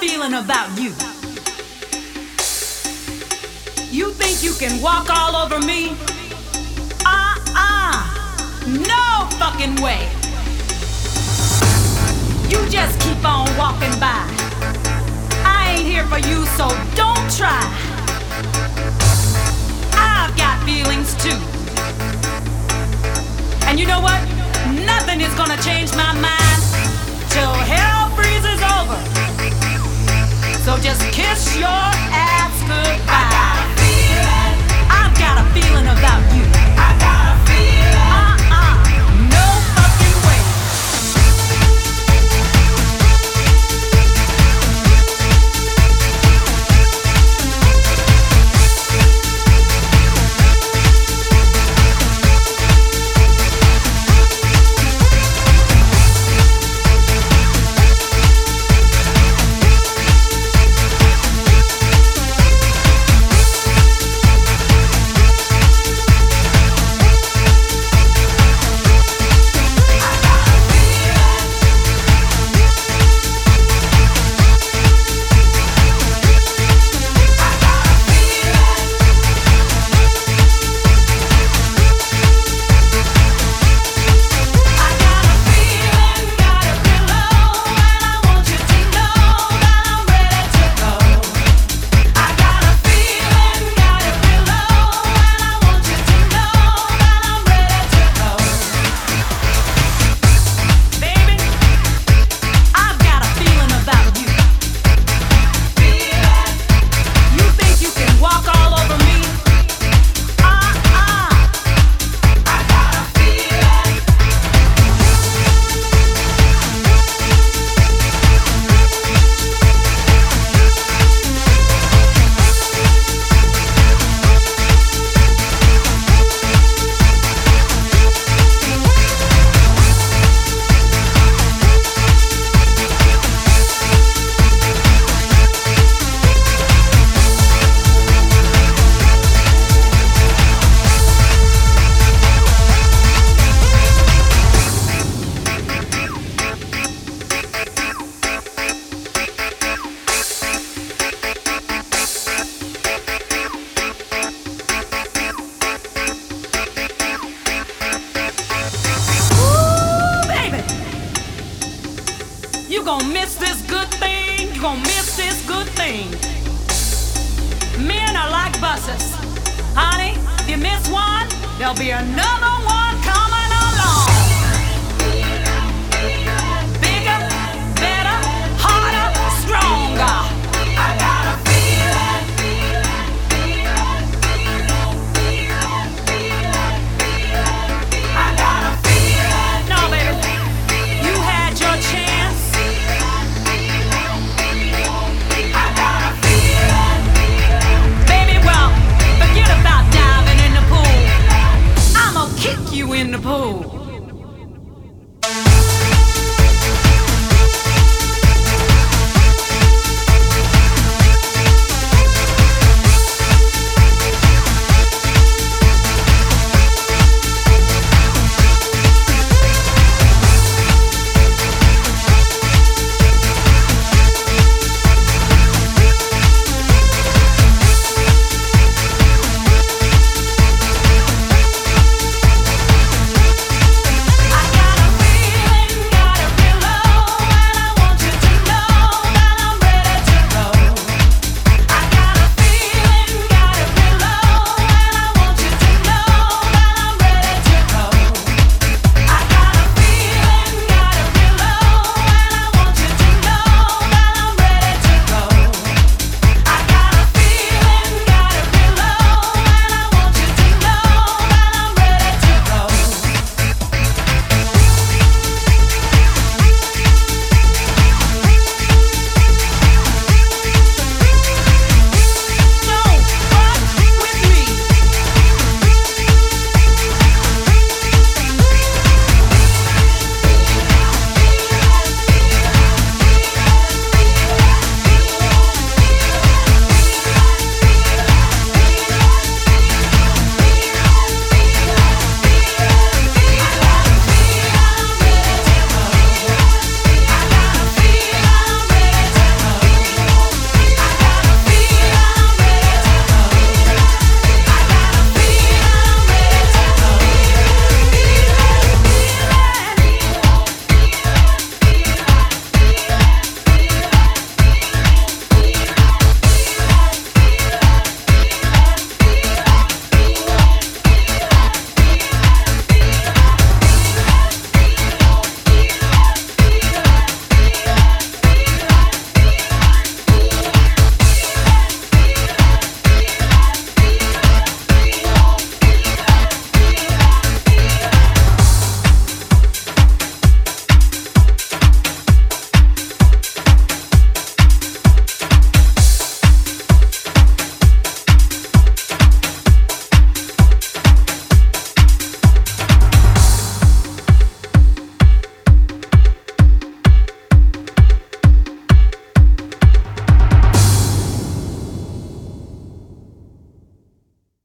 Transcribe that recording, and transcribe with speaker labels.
Speaker 1: feeling about you. You think you can walk all over me? Uh uh. No fucking way. You just keep on walking by. I ain't here for you, so don't try. I've got feelings too. And you know what? Nothing is gonna change my mind So just kiss your ass goodbye. Gonna miss this good thing. You gonna miss this good thing. Men are like buses. Honey, if you miss one, there'll be another one